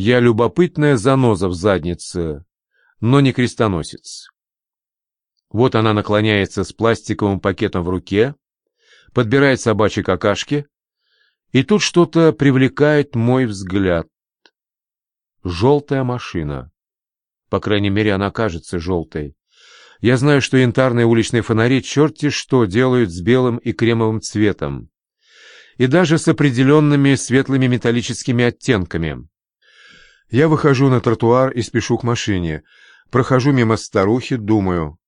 Я любопытная заноза в заднице, но не крестоносец. Вот она наклоняется с пластиковым пакетом в руке, подбирает собачьи какашки, и тут что-то привлекает мой взгляд. Желтая машина. По крайней мере, она кажется желтой. Я знаю, что янтарные уличные фонари черти что делают с белым и кремовым цветом. И даже с определенными светлыми металлическими оттенками. Я выхожу на тротуар и спешу к машине. Прохожу мимо старухи, думаю.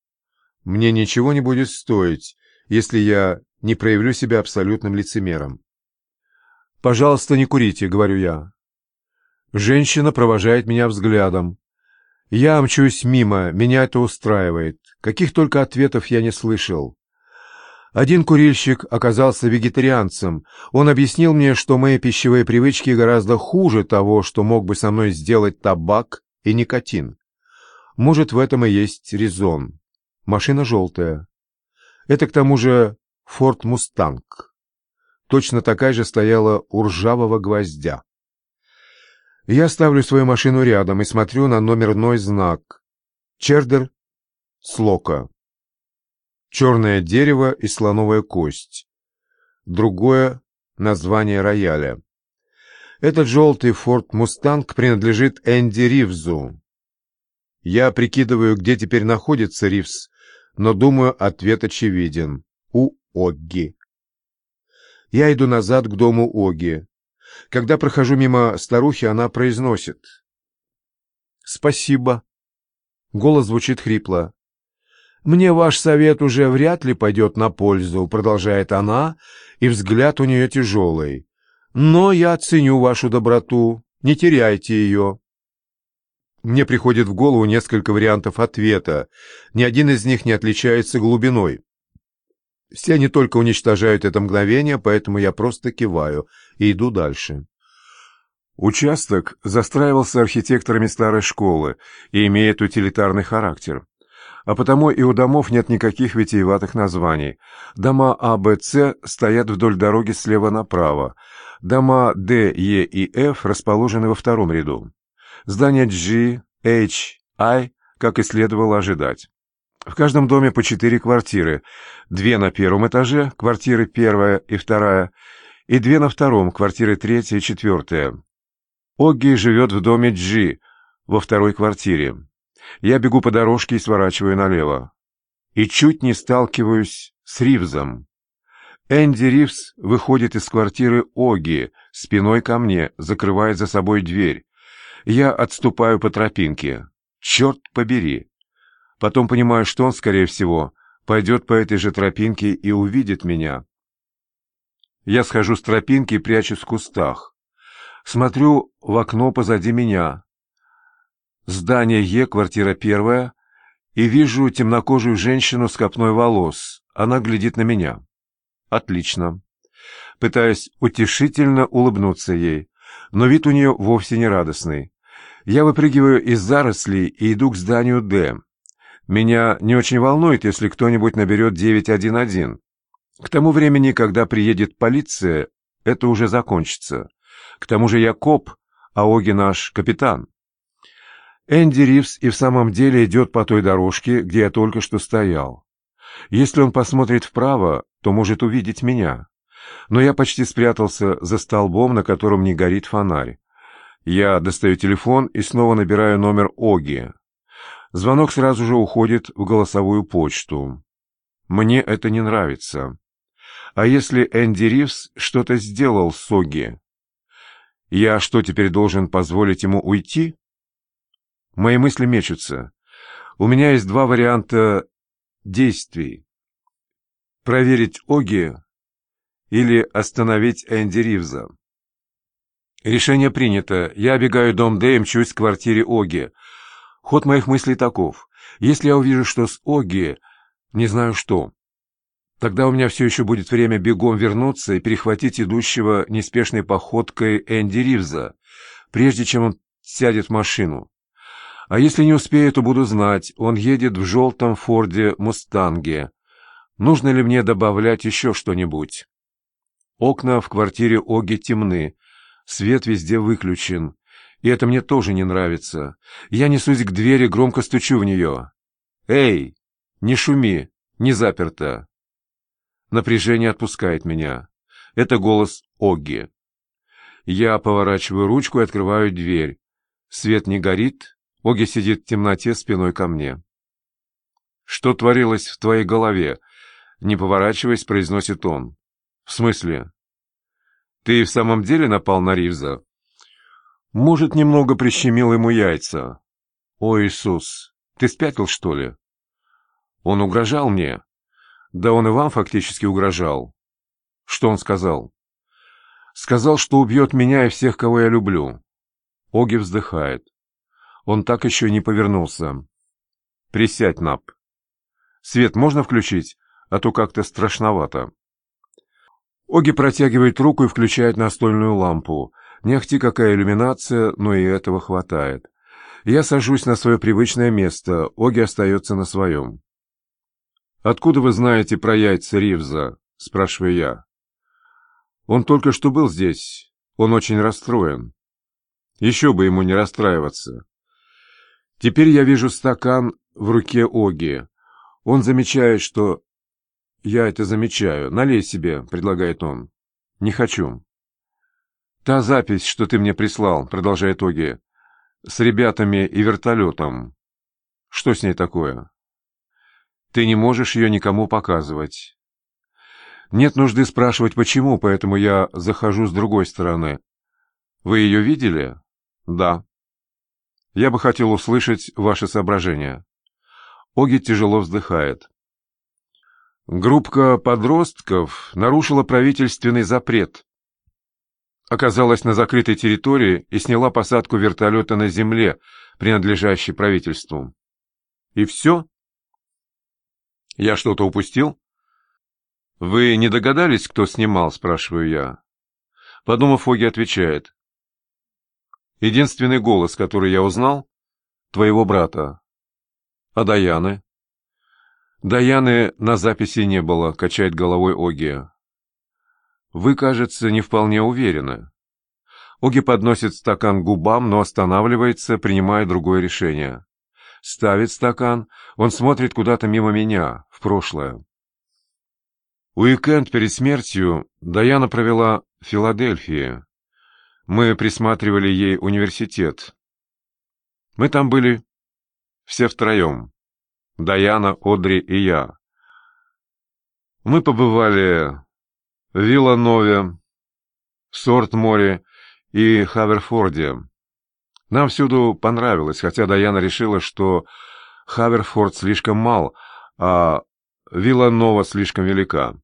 Мне ничего не будет стоить, если я не проявлю себя абсолютным лицемером. «Пожалуйста, не курите», — говорю я. Женщина провожает меня взглядом. Я мчусь мимо, меня это устраивает. Каких только ответов я не слышал. Один курильщик оказался вегетарианцем. Он объяснил мне, что мои пищевые привычки гораздо хуже того, что мог бы со мной сделать табак и никотин. Может, в этом и есть резон. Машина желтая. Это, к тому же, «Форд Мустанг». Точно такая же стояла у ржавого гвоздя. Я ставлю свою машину рядом и смотрю на номерной знак. Чердер Слока. Черное дерево и слоновая кость. Другое название рояля. Этот желтый Форд Мустанг принадлежит Энди Ривзу. Я прикидываю, где теперь находится Ривз, но думаю, ответ очевиден. У Огги. Я иду назад к дому Оги. Когда прохожу мимо старухи, она произносит. «Спасибо». Голос звучит хрипло. «Мне ваш совет уже вряд ли пойдет на пользу», — продолжает она, и взгляд у нее тяжелый. «Но я ценю вашу доброту. Не теряйте ее». Мне приходит в голову несколько вариантов ответа. Ни один из них не отличается глубиной. Все они только уничтожают это мгновение, поэтому я просто киваю и иду дальше. Участок застраивался архитекторами старой школы и имеет утилитарный характер. А потому и у домов нет никаких витиеватых названий. Дома А, Б, С стоят вдоль дороги слева направо. Дома Д, Е и Ф расположены во втором ряду. Здания G, H, I, как и следовало ожидать. В каждом доме по четыре квартиры, две на первом этаже, квартиры первая и вторая, и две на втором, квартиры третья и четвертая. Огги живет в доме Джи, во второй квартире. Я бегу по дорожке и сворачиваю налево. И чуть не сталкиваюсь с Ривзом. Энди Ривз выходит из квартиры Оги, спиной ко мне, закрывает за собой дверь. Я отступаю по тропинке. Черт побери! Потом понимаю, что он, скорее всего, пойдет по этой же тропинке и увидит меня. Я схожу с тропинки и прячусь в кустах. Смотрю в окно позади меня. Здание Е, квартира первая, и вижу темнокожую женщину с копной волос. Она глядит на меня. Отлично. Пытаюсь утешительно улыбнуться ей, но вид у нее вовсе не радостный. Я выпрыгиваю из зарослей и иду к зданию «Д». Меня не очень волнует, если кто-нибудь наберет 911. К тому времени, когда приедет полиция, это уже закончится. К тому же я коп, а Оги наш капитан. Энди Ривз и в самом деле идет по той дорожке, где я только что стоял. Если он посмотрит вправо, то может увидеть меня. Но я почти спрятался за столбом, на котором не горит фонарь. Я достаю телефон и снова набираю номер Оги. Звонок сразу же уходит в голосовую почту. Мне это не нравится. А если Энди Ривз что-то сделал с Оги? Я что, теперь должен позволить ему уйти? Мои мысли мечутся. У меня есть два варианта действий. Проверить Оги или остановить Энди Ривза. Решение принято. Я обегаю дом Д и мчусь к квартире Оги. Ход моих мыслей таков. Если я увижу, что с Оги не знаю что, тогда у меня все еще будет время бегом вернуться и перехватить идущего неспешной походкой Энди Ривза, прежде чем он сядет в машину. А если не успею, то буду знать, он едет в желтом Форде Мустанге. Нужно ли мне добавлять еще что-нибудь? Окна в квартире Оги темны, свет везде выключен. И это мне тоже не нравится. Я несусь к двери, громко стучу в нее. «Эй, не шуми, не заперто!» Напряжение отпускает меня. Это голос Огги. Я поворачиваю ручку и открываю дверь. Свет не горит, Оги сидит в темноте спиной ко мне. «Что творилось в твоей голове?» Не поворачиваясь, произносит он. «В смысле? Ты в самом деле напал на Ривза?» «Может, немного прищемил ему яйца?» «О, Иисус, ты спятил, что ли?» «Он угрожал мне?» «Да он и вам фактически угрожал». «Что он сказал?» «Сказал, что убьет меня и всех, кого я люблю». Оги вздыхает. Он так еще не повернулся. «Присядь, Нап». «Свет можно включить? А то как-то страшновато». Оги протягивает руку и включает настольную лампу. Не ахти какая иллюминация, но и этого хватает. Я сажусь на свое привычное место, Оги остается на своем. «Откуда вы знаете про яйца Ривза?» — спрашиваю я. «Он только что был здесь. Он очень расстроен. Еще бы ему не расстраиваться. Теперь я вижу стакан в руке Оги. Он замечает, что... Я это замечаю. Налей себе, предлагает он. Не хочу. Та запись, что ты мне прислал, продолжает Оги, с ребятами и вертолетом. Что с ней такое? Ты не можешь ее никому показывать. Нет нужды спрашивать, почему, поэтому я захожу с другой стороны. Вы ее видели? Да. Я бы хотел услышать ваши соображения. Оги тяжело вздыхает. Группка подростков нарушила правительственный запрет. Оказалась на закрытой территории и сняла посадку вертолета на земле, принадлежащей правительству. И все? Я что-то упустил? Вы не догадались, кто снимал, спрашиваю я. Подумав, Оги отвечает. Единственный голос, который я узнал, твоего брата. А Даяны? Даяны на записи не было, качает головой Оги. Вы, кажется, не вполне уверены. Оги подносит стакан к губам, но останавливается, принимая другое решение. Ставит стакан, он смотрит куда-то мимо меня, в прошлое. Уикенд перед смертью Даяна провела в Филадельфии. Мы присматривали ей университет. Мы там были все втроем. Даяна, Одри и я. Мы побывали в Вилланове, Сорт-море и Хаверфорде. Нам всюду понравилось, хотя Даяна решила, что Хаверфорд слишком мал, а Вилланова слишком велика.